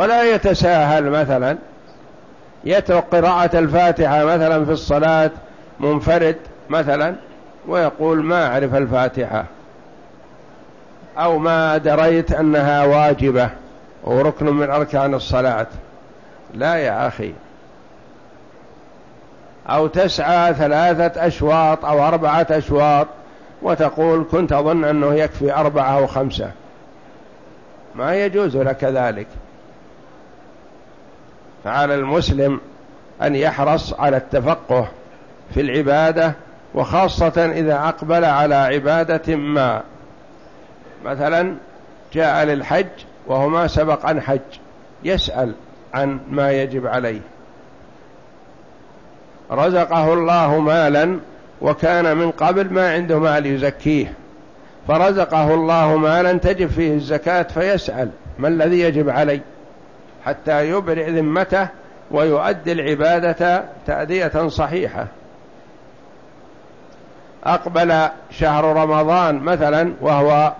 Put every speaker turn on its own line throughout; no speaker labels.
ولا يتساهل مثلا. يترك قراءة الفاتحة مثلا في الصلاة منفرد مثلا ويقول ما أعرف الفاتحة. أو ما دريت أنها واجبة وركن من أركان الصلاة. لا يا أخي. أو تسعى ثلاثة أشواط أو أربعة أشواط وتقول كنت أظن أنه يكفي أربعة أو خمسة. ما يجوز لك ذلك. فعلى المسلم أن يحرص على التفقه في العبادة وخاصة إذا أقبل على عبادة ما. مثلا جاء للحج وهو ما سبق عن حج يسأل عن ما يجب عليه. رزقه الله مالا وكان من قبل ما عنده مال يزكيه. فرزقه الله مالا تجب فيه الزكاة فيسأل ما الذي يجب علي؟ حتى يبرئ ذمته ويؤدي العبادة تأدية صحيحة. أقبل شهر رمضان مثلا وهو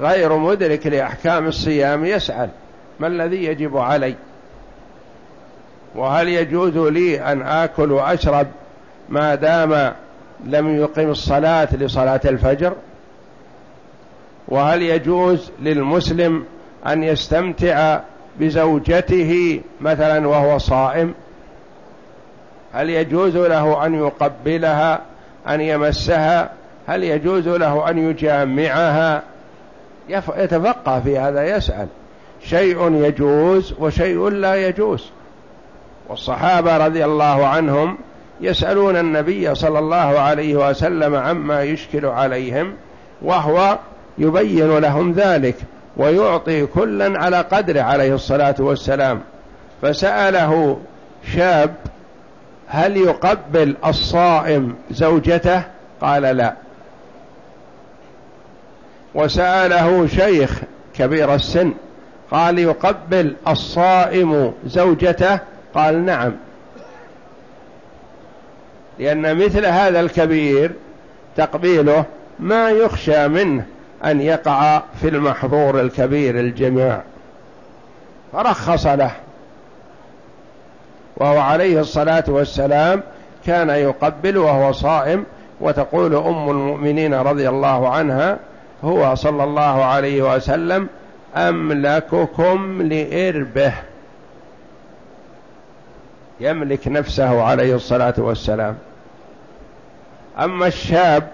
غير مدرك لأحكام الصيام يسأل ما الذي يجب علي؟ وهل يجوز لي أن آكل وأشرب ما دام لم يقم الصلاة لصلاة الفجر؟ وهل يجوز للمسلم أن يستمتع بزوجته مثلا وهو صائم هل يجوز له أن يقبلها أن يمسها؟ هل يجوز له أن يجامعها؟ يتفقه في هذا يسأل. شيء يجوز وشيء لا يجوز. والصحابة رضي الله عنهم يسألون النبي صلى الله عليه وسلم عما يشكل عليهم وهو يبين لهم ذلك. ويعطي كلا على قدره عليه الصلاة والسلام. فسأله شاب هل يقبل الصائم زوجته؟ قال لا. وسأله شيخ كبير السن قال يقبل الصائم زوجته؟ قال نعم. لأن مثل هذا الكبير تقبيله ما يخشى منه. أن يقع في المحظور الكبير الجماع فرخص له. وهو عليه الصلاة والسلام كان يقبل وهو صائم وتقول أم المؤمنين رضي الله عنها هو صلى الله عليه وسلم أملككم لإربه. يملك نفسه عليه الصلاة والسلام. أما الشاب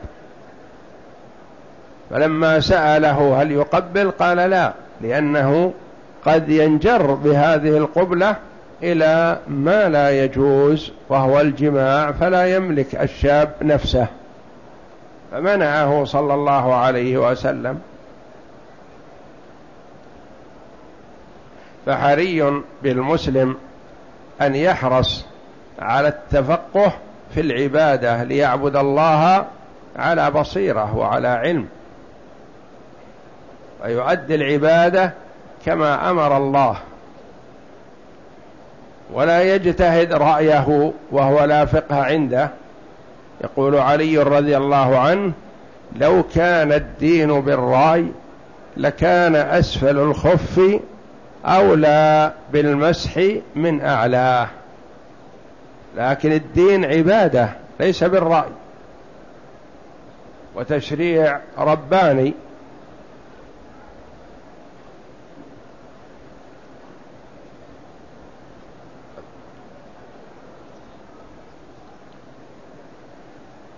فلما سأله هل يقبل قال لا لأنه قد ينجر بهذه القبلة إلى ما لا يجوز وهو الجماع فلا يملك الشاب نفسه. فمنعه صلى الله عليه وسلم. فحري بالمسلم أن يحرص على التفقه في العبادة ليعبد الله على بصيرة وعلى علم. ويؤدي العبادة كما أمر الله. ولا يجتهد رأيه وهو لا فقه عنده. يقول علي رضي الله عنه لو كان الدين بالرأي لكان أسفل الخف أولى بالمسح من أعلاه. لكن الدين عبادة ليس بالرأي. وتشريع رباني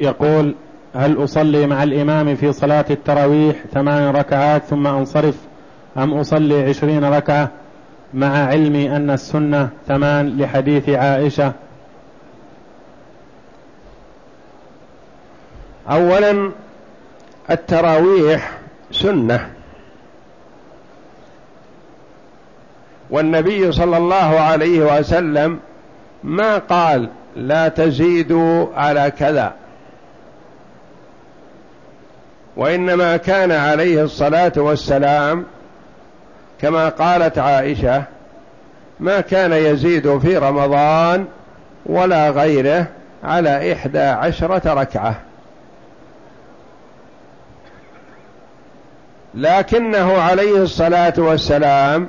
يقول هل أصلي مع الإمام في صلاة التراويح ثمان ركعات ثم أنصرف أم أصلي عشرين ركعة؟ مع علمي أن السنة ثمان لحديث عائشة.
أولا التراويح سنة. والنبي صلى الله عليه وسلم ما قال لا تزيدوا على كذا. وإنما كان عليه الصلاة والسلام كما قالت عائشة ما كان يزيد في رمضان ولا غيره على إحدى عشرة ركعة. لكنه عليه الصلاة والسلام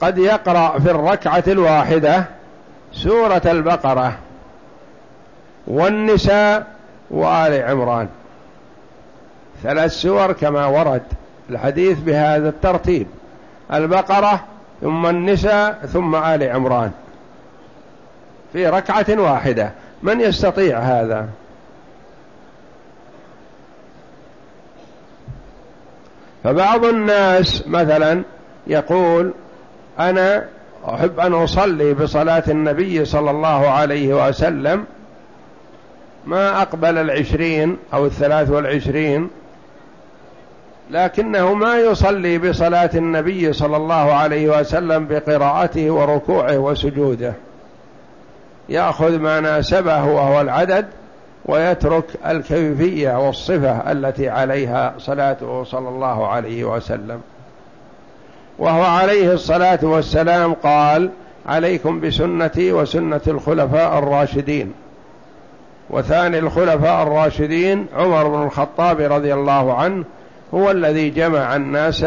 قد يقرأ في الركعة الواحدة سورة البقرة والنساء وآل عمران. ثلاث سور كما ورد الحديث بهذا الترتيب. البقرة ثم النساء ثم آل عمران. في ركعة واحدة. من يستطيع هذا؟ فبعض الناس مثلا يقول أنا أحب أن أصلي بصلاة النبي صلى الله عليه وسلم ما أقبل العشرين أو الثلاث والعشرين لكنه ما يصلي بصلاة النبي صلى الله عليه وسلم بقراءته وركوعه وسجوده. يأخذ ما ناسبه وهو العدد ويترك الكيفية والصفة التي عليها صلاته صلى الله عليه وسلم. وهو عليه الصلاة والسلام قال عليكم بسنتي وسنة الخلفاء الراشدين. وثاني الخلفاء الراشدين عمر بن الخطاب رضي الله عنه هو الذي جمع الناس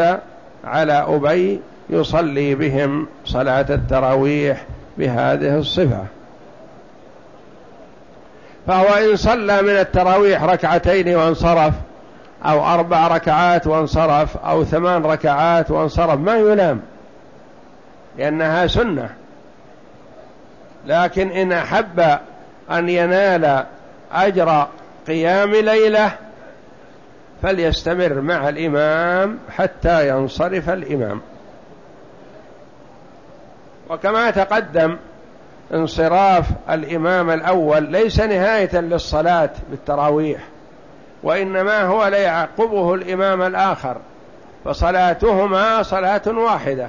على أبي يصلي بهم صلاة التراويح بهذه الصفة. فهو إن صلى من التراويح ركعتين وانصرف أو أربع ركعات وانصرف أو ثمان ركعات وانصرف ما يلام لأنها سنة. لكن إن أحب أن ينال أجر قيام ليلة فليستمر مع الإمام حتى ينصرف الإمام. وكما تقدم انصراف الإمام الأول ليس نهاية للصلاة بالتراويح وإنما هو ليعقبه الإمام الآخر فصلاتهما صلاة واحدة.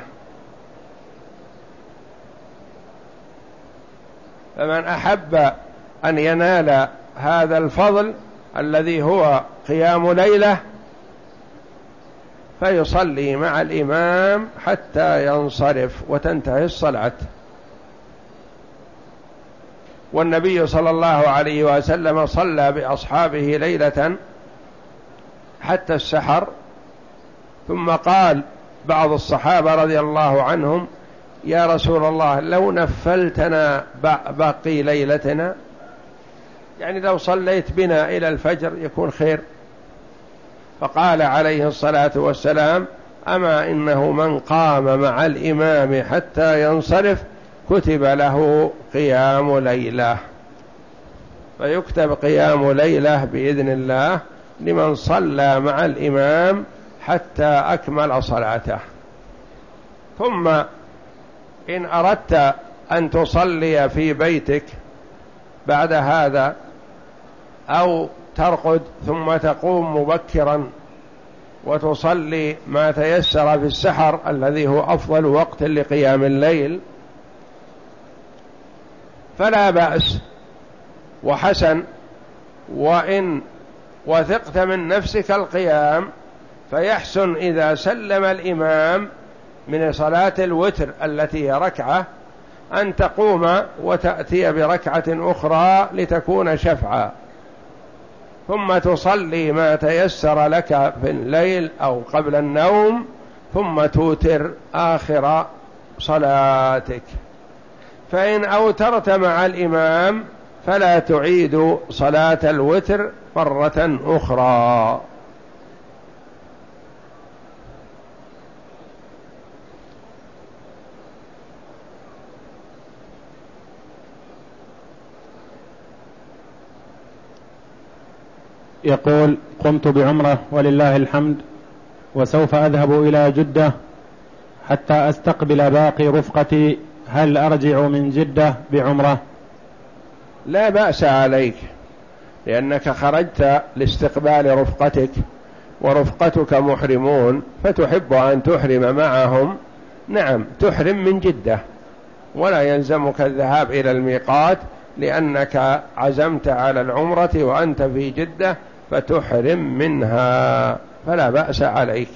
فمن أحب أن ينال هذا الفضل الذي هو قيام ليلة فيصلي مع الإمام حتى ينصرف وتنتهي الصلاة. والنبي صلى الله عليه وسلم صلى بأصحابه ليلة حتى السحر ثم قال بعض الصحابة رضي الله عنهم يا رسول الله لو نفلتنا باقي ليلتنا يعني لو صليت بنا إلى الفجر يكون خير. فقال عليه الصلاة والسلام أما إنه من قام مع الإمام حتى ينصرف كتب له قيام ليلة. فيكتب قيام ليلة بإذن الله لمن صلى مع الإمام حتى أكمل صلاته. ثم إن أردت أن تصلي في بيتك بعد هذا أو ترقد ثم تقوم مبكرا وتصلي ما تيسر في السحر الذي هو أفضل وقت لقيام الليل. فلا بأس وحسن وإن وثقت من نفسك القيام فيحسن إذا سلم الإمام من صلاة الوتر التي هي ركعة أن تقوم وتأتي بركعة أخرى لتكون شفعا. ثم تصلي ما تيسر لك في الليل أو قبل النوم ثم توتر آخر صلاتك. فإن أوترت مع الإمام فلا تعيد صلاة الوتر مرة أخرى.
يقول قمت بعمرة ولله الحمد وسوف أذهب إلى جدة حتى أستقبل باقي رفقتي. هل أرجع من جدة بعمرة؟
لا بأس عليك لأنك خرجت لاستقبال رفقتك ورفقتك محرمون فتحب أن تحرم معهم. نعم تحرم من جدة ولا يلزمك الذهاب إلى الميقات لأنك عزمت على العمرة وأنت في جدة. فتحرم منها فلا بأس عليك.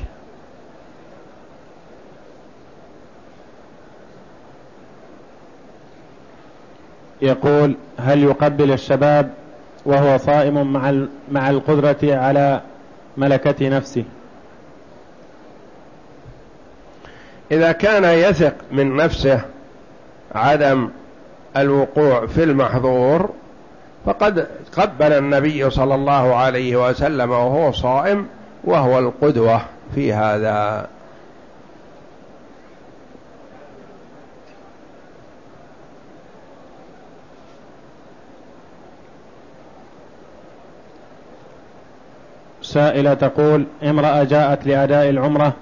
يقول هل يقبل الشباب وهو صائم مع مع القدرة على ملكة نفسه؟
إذا كان يثق من نفسه عدم الوقوع في المحظور فقد قبل النبي صلى الله عليه وسلم وهو صائم وهو القدوة في هذا.
سائلة تقول امرأة جاءت لأداء العمرة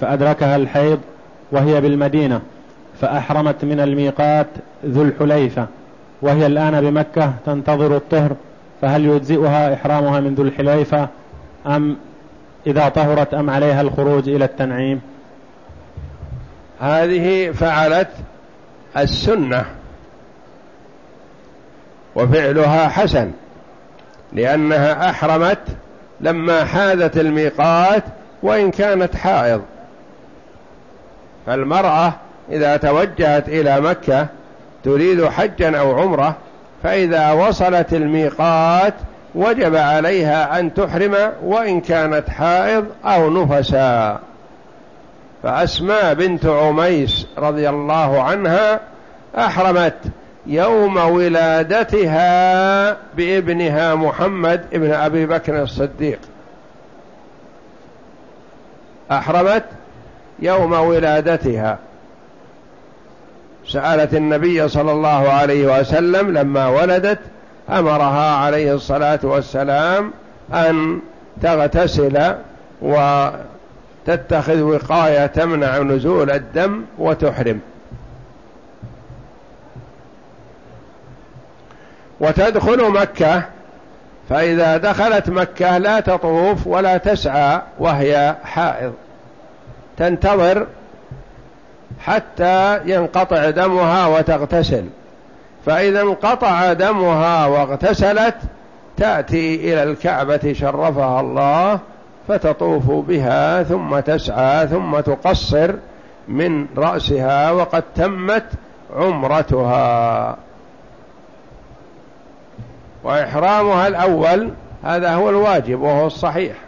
فأدركها الحيض وهي بالمدينة فأحرمت من الميقات ذو الحليفة. وهي الآن بمكة تنتظر الطهر فهل يجزئها إحرامها من ذو الحليفة أم إذا طهرت أم عليها الخروج إلى التنعيم؟
هذه فعلت السنة وفعلها حسن لأنها أحرمت لما حاذت الميقات وإن كانت حائض. فالمرأة إذا توجهت إلى مكة تريد حجا أو عمرة فإذا وصلت الميقات وجب عليها أن تحرم وإن كانت حائض أو نفسا. فأسماء بنت عميس رضي الله عنها أحرمت يوم ولادتها بابنها محمد ابن أبي بكر الصديق. أحرمت يوم ولادتها. سألت النبي صلى الله عليه وسلم لما ولدت أمرها عليه الصلاة والسلام أن تغتسل وتتخذ وقاية تمنع نزول الدم وتحرم. وتدخل مكة فإذا دخلت مكة لا تطوف ولا تسعى وهي حائض. تنتظر حتى ينقطع دمها وتغتسل. فإذا انقطع دمها واغتسلت تأتي إلى الكعبة شرفها الله فتطوف بها ثم تسعى ثم تقصر من رأسها وقد تمت عمرتها. وإحرامها الأول هذا هو الواجب وهو الصحيح.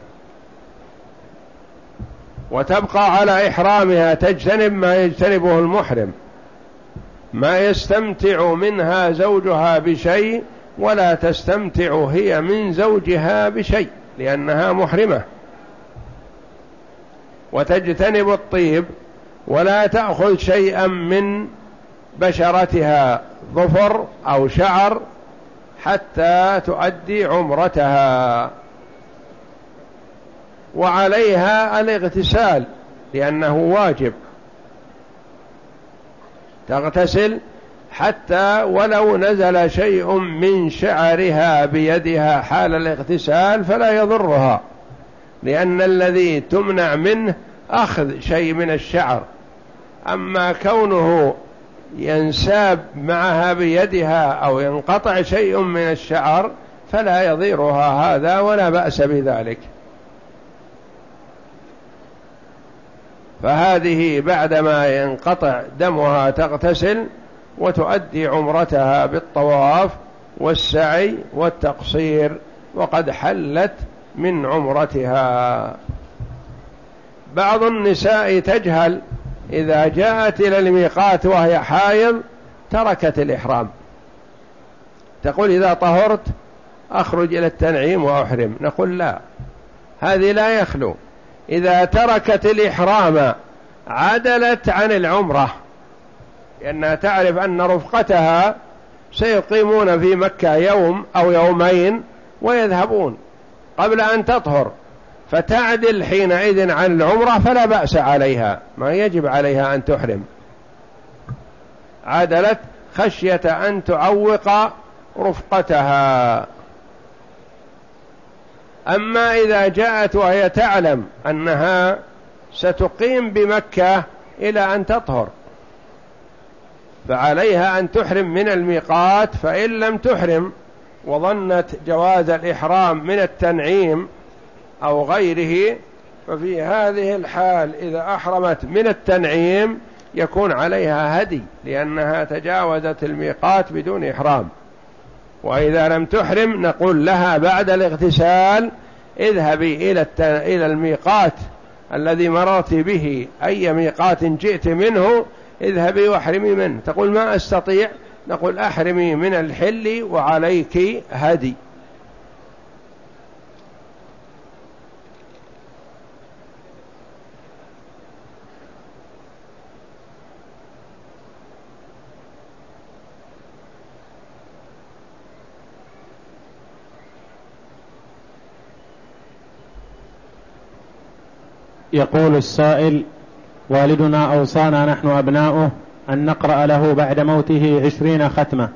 وتبقى على إحرامها تجتنب ما يجتنبه المحرم. ما يستمتع منها زوجها بشيء ولا تستمتع هي من زوجها بشيء لأنها محرمة. وتجتنب الطيب ولا تأخذ شيئا من بشرتها ظفر أو شعر حتى تؤدي عمرتها. وعليها الاغتسال لأنه واجب. تغتسل حتى ولو نزل شيء من شعرها بيدها حال الاغتسال فلا يضرها لأن الذي تمنع منه أخذ شيء من الشعر. أما كونه ينساب معها بيدها أو ينقطع شيء من الشعر فلا يضيرها هذا ولا بأس بذلك. فهذه بعدما ينقطع دمها تغتسل وتؤدي عمرتها بالطواف والسعي والتقصير وقد حلت من عمرتها. بعض النساء تجهل إذا جاءت إلى الميقات وهي حائض تركت الإحرام. تقول إذا طهرت أخرج إلى التنعيم وأحرم. نقول لا هذه لا يخلو. إذا تركت الإحرام عدلت عن العمرة. لأنها تعرف أن رفقتها سيقيمون في مكة يوم أو يومين ويذهبون قبل أن تطهر. فتعدل حينئذ عن العمرة فلا بأس عليها. ما يجب عليها أن تحرم. عدلت خشية أن تعوق رفقتها. أما إذا جاءت وهي تعلم أنها ستقيم بمكة إلى أن تطهر فعليها أن تحرم من الميقات فإن لم تحرم وظنت جواز الإحرام من التنعيم أو غيره ففي هذه الحال إذا أحرمت من التنعيم يكون عليها هدي لأنها تجاوزت الميقات بدون إحرام. وإذا لم تحرم نقول لها بعد الاغتسال اذهبي إلى إلى الميقات الذي مررت به أي ميقات جئت منه اذهبي واحرمي منه. تقول ما أستطيع؟ نقول أحرمي من الحل وعليك هدي.
يقول السائل والدنا أوصانا نحن أبناؤه أن نقرأ له بعد موته عشرين ختمة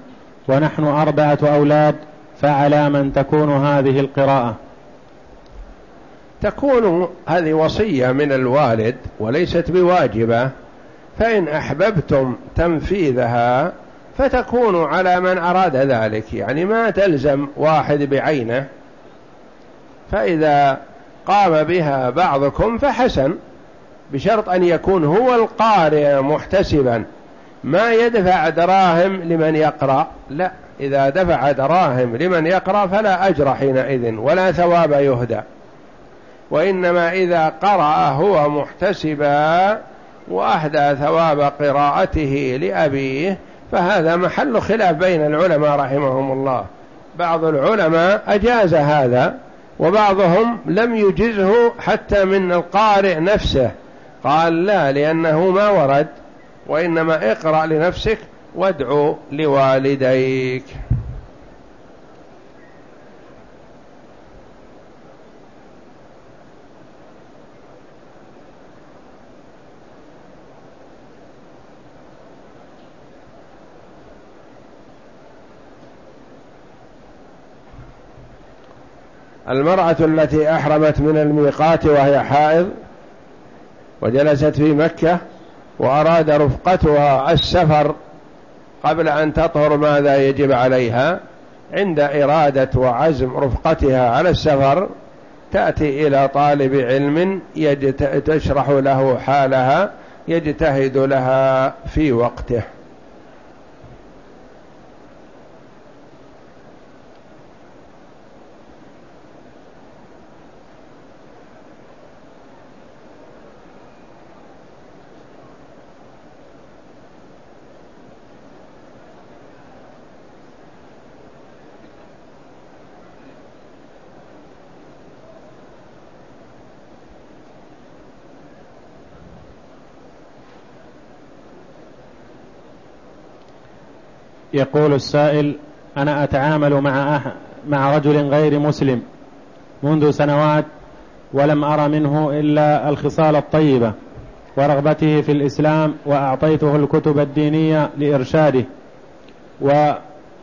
ونحن أربعة أولاد فعلى من تكون هذه القراءة؟
تكون هذه وصية من الوالد وليست بواجبة فإن أحببتم تنفيذها فتكون على من أراد ذلك يعني ما تلزم واحد بعينه. فإذا قام بها بعضكم فحسن بشرط أن يكون هو القارئ محتسبا. ما يدفع دراهم لمن يقرأ؟ لا إذا دفع دراهم لمن يقرأ فلا أجر حينئذ ولا ثواب يهدى وإنما إذا قرأ هو محتسبا وأهدى ثواب قراءته لأبيه فهذا محل خلاف بين العلماء رحمهم الله. بعض العلماء أجاز هذا وبعضهم لم يجزه حتى من القارئ نفسه. قال لا لأنه ما ورد وإنما اقرأ لنفسك وادعو لوالديك. المرأة التي أحرمت من الميقات وهي حائض وجلست في مكة وأراد رفقتها السفر قبل أن تطهر ماذا يجب عليها عند إرادة وعزم رفقتها على السفر تأتي إلى طالب علم تشرح له حالها يجتهد لها في وقته.
يقول السائل أنا أتعامل مع أح مع رجل غير مسلم منذ سنوات ولم أرى منه إلا الخصال الطيبة ورغبته في الإسلام وأعطيته الكتب الدينية لإرشاده و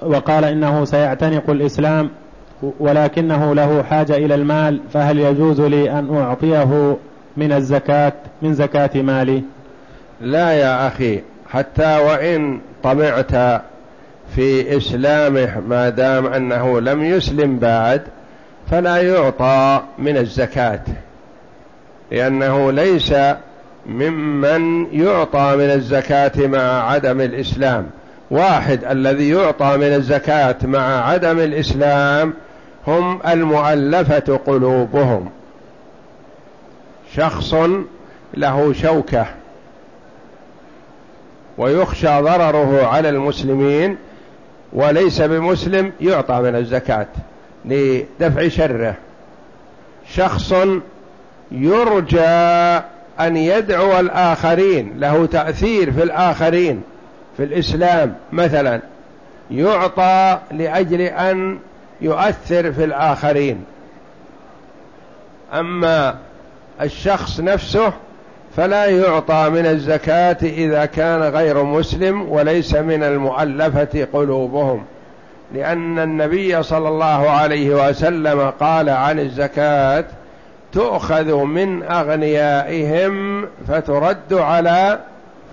وقال إنه سيعتنق الإسلام ولكنه له حاجة إلى المال فهل يجوز لي أن أعطيه من الزكاة من زكاة مالي؟
لا يا أخي حتى وإن طمعت في إسلامه ما دام أنه لم يسلم بعد فلا يعطى من الزكاة لأنه ليس ممن يعطى من الزكاة مع عدم الإسلام. واحد الذي يعطى من الزكاة مع عدم الإسلام هم المؤلفة قلوبهم. شخص له شوكة ويخشى ضرره على المسلمين وليس بمسلم يعطى من الزكاة. لدفع شره. شخص يرجى أن يدعو الآخرين له تأثير في الآخرين في الإسلام مثلا يعطى لأجل أن يؤثر في الآخرين. أما الشخص نفسه فلا يعطى من الزكاة إذا كان غير مسلم وليس من المؤلفة قلوبهم. لأن النبي صلى الله عليه وسلم قال عن الزكاة تؤخذ من أغنيائهم فترد على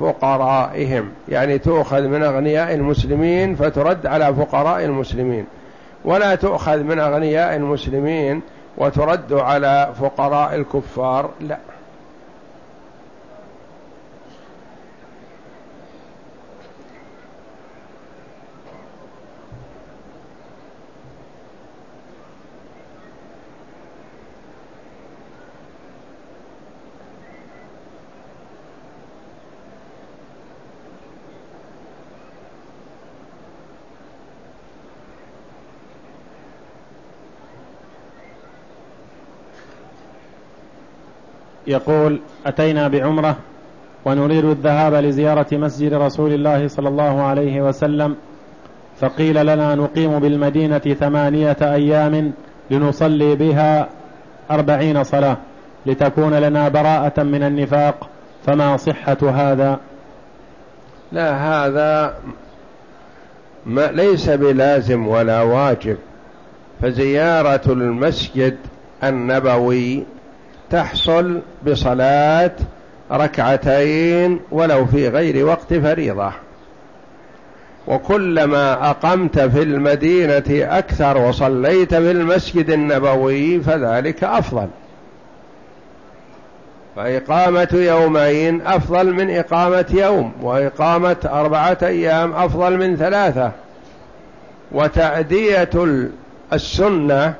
فقرائهم. يعني تؤخذ من أغنياء المسلمين فترد على فقراء المسلمين. ولا تؤخذ من أغنياء المسلمين وترد على فقراء الكفار لا.
يقول أتينا بعمرة ونريد الذهاب لزيارة مسجد رسول الله صلى الله عليه وسلم فقيل لنا نقيم بالمدينة ثمانية أيام لنصلي بها أربعين صلاة لتكون لنا براءة من النفاق فما صحة هذا؟
لا هذا ما ليس بلازم ولا واجب فزيارة المسجد النبوي تحصل بصلاة ركعتين ولو في غير وقت فريضة. وكلما أقمت في المدينة أكثر وصليت في المسجد النبوي فذلك أفضل. فإقامة يومين أفضل من إقامة يوم وإقامة أربعة أيام أفضل من ثلاثة. وتأدية السنة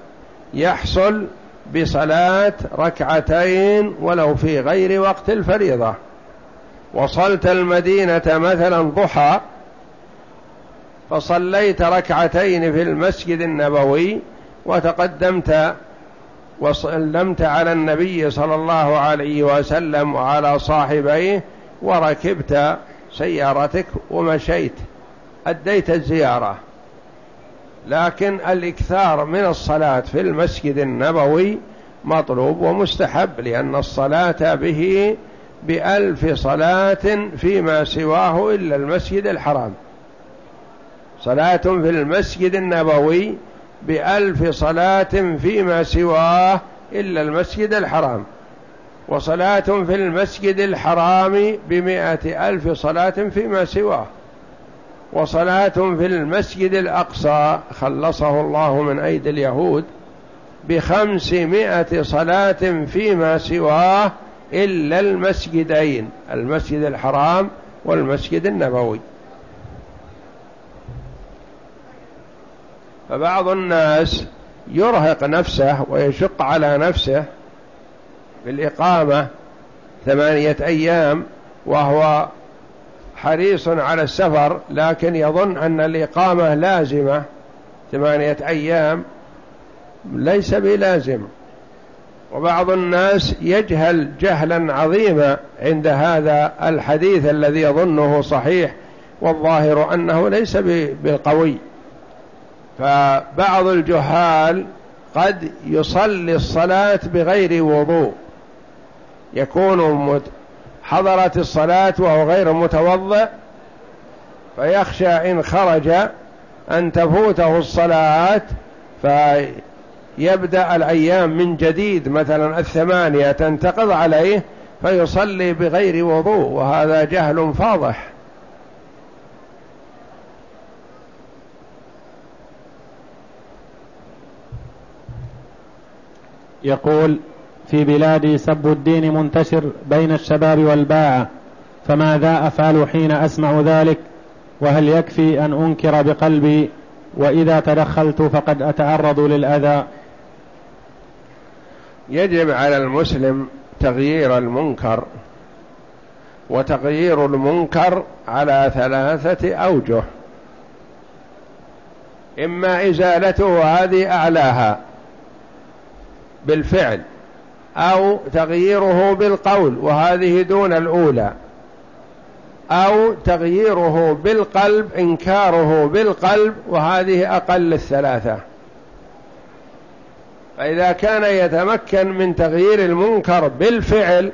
يحصل بصلاة ركعتين ولو في غير وقت الفريضة. وصلت المدينة مثلا ضحى فصليت ركعتين في المسجد النبوي وتقدمت وسلمت على النبي صلى الله عليه وسلم وعلى صاحبيه وركبت سيارتك ومشيت أديت الزيارة. لكن الإكثار من الصلاة في المسجد النبوي مطلوب ومستحب لأن الصلاة به بألف صلاة فيما سواه إلا المسجد الحرام. صلاة في المسجد النبوي بألف صلاة فيما سواه إلا المسجد الحرام. وصلاة في المسجد الحرام بمائة ألف صلاة فيما سواه. وصلاة في المسجد الأقصى خلصه الله من أيدي اليهود بخمسمائة صلاة فيما سواه إلا المسجدين المسجد الحرام والمسجد النبوي. فبعض الناس يرهق نفسه ويشق على نفسه بالإقامة ثمانية أيام وهو حريص على السفر لكن يظن أن الإقامة لازمة. ثمانية أيام ليس بلازم. وبعض الناس يجهل جهلا عظيما عند هذا الحديث الذي يظنه صحيح والظاهر أنه ليس بالقوي. فبعض الجهال قد يصلي الصلاة بغير وضوء. يكون حضرت الصلاة وهو غير متوضئ فيخشى إن خرج أن تفوته الصلاة فيبدأ الأيام من جديد مثلا الثمانية تنتقض عليه فيصلي بغير وضوء وهذا جهل فاضح.
يقول في بلادي سب الدين منتشر بين الشباب والباعة فماذا أفعل حين أسمع ذلك؟ وهل يكفي أن أنكر بقلبي؟ وإذا تدخلت فقد أتعرض للأذى.
يجب على المسلم تغيير المنكر وتغيير المنكر على ثلاثة أوجه. إما إزالته هذه أعلاها بالفعل أو تغييره بالقول وهذه دون الأولى. أو تغييره بالقلب إنكاره بالقلب وهذه أقل الثلاثة. فإذا كان يتمكن من تغيير المنكر بالفعل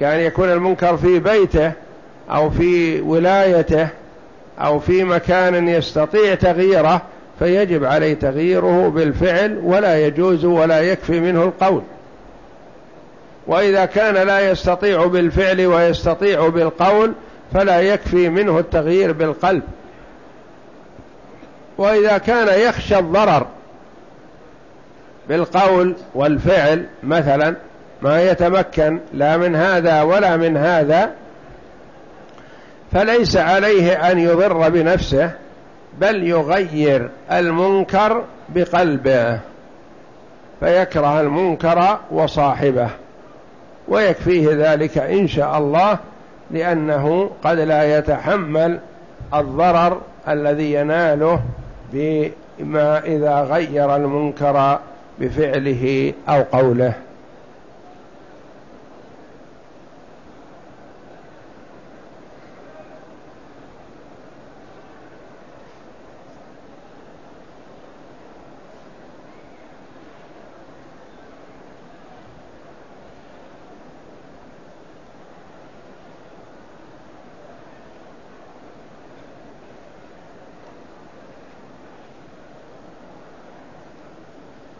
كان يكون المنكر في بيته أو في ولايته أو في مكان يستطيع تغييره فيجب عليه تغييره بالفعل ولا يجوز ولا يكفي منه القول. وإذا كان لا يستطيع بالفعل ويستطيع بالقول فلا يكفي منه التغيير بالقلب. وإذا كان يخشى الضرر بالقول والفعل مثلا ما يتمكن لا من هذا ولا من هذا فليس عليه أن يضر بنفسه بل يغير المنكر بقلبه فيكره المنكر وصاحبه. ويكفيه ذلك إن شاء الله لأنه قد لا يتحمل الضرر الذي يناله بما إذا غير المنكر بفعله أو قوله.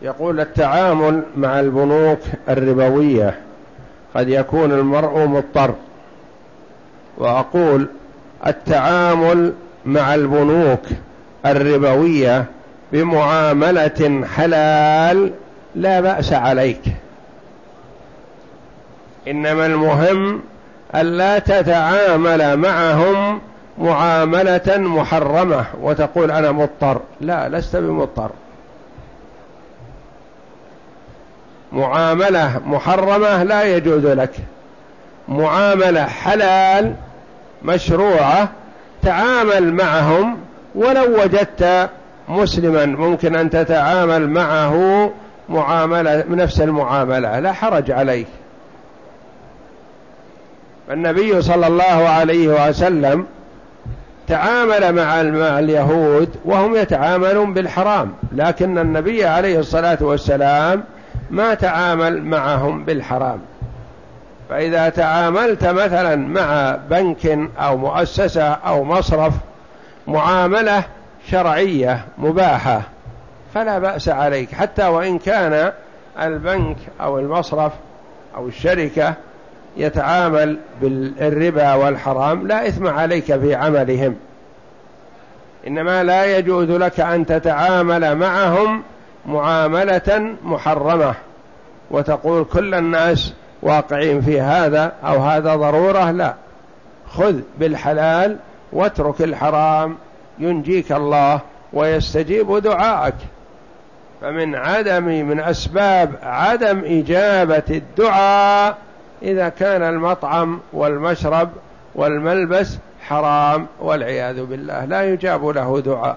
يقول التعامل مع البنوك الربوية قد يكون المرء مضطر. وأقول التعامل مع البنوك الربوية بمعاملة حلال لا بأس عليك. إنما المهم ألا تتعامل معهم معاملة محرمة وتقول أنا مضطر. لا لست بمضطر. معاملة محرمة لا يجوز لك. معاملة حلال مشروعة تعامل معهم ولو وجدت مسلما. ممكن أن تتعامل معه معاملة نفس المعاملة لا حرج عليك. النبي صلى الله عليه وسلم تعامل مع اليهود وهم يتعاملون بالحرام لكن النبي عليه الصلاة والسلام ما تعامل معهم بالحرام. فإذا تعاملت مثلا مع بنك أو مؤسسة أو مصرف معاملة شرعية مباحة فلا بأس عليك. حتى وإن كان البنك أو المصرف أو الشركة يتعامل بالربا والحرام لا إثم عليك في عملهم. إنما لا يجوز لك أن تتعامل معهم معاملة محرمة وتقول كل الناس واقعين في هذا أو هذا ضرورة لا. خذ بالحلال واترك الحرام ينجيك الله ويستجيب دعاءك. فمن عدم من أسباب عدم إجابة الدعاء إذا كان المطعم والمشرب والملبس حرام والعياذ بالله لا يجاب له دعاء.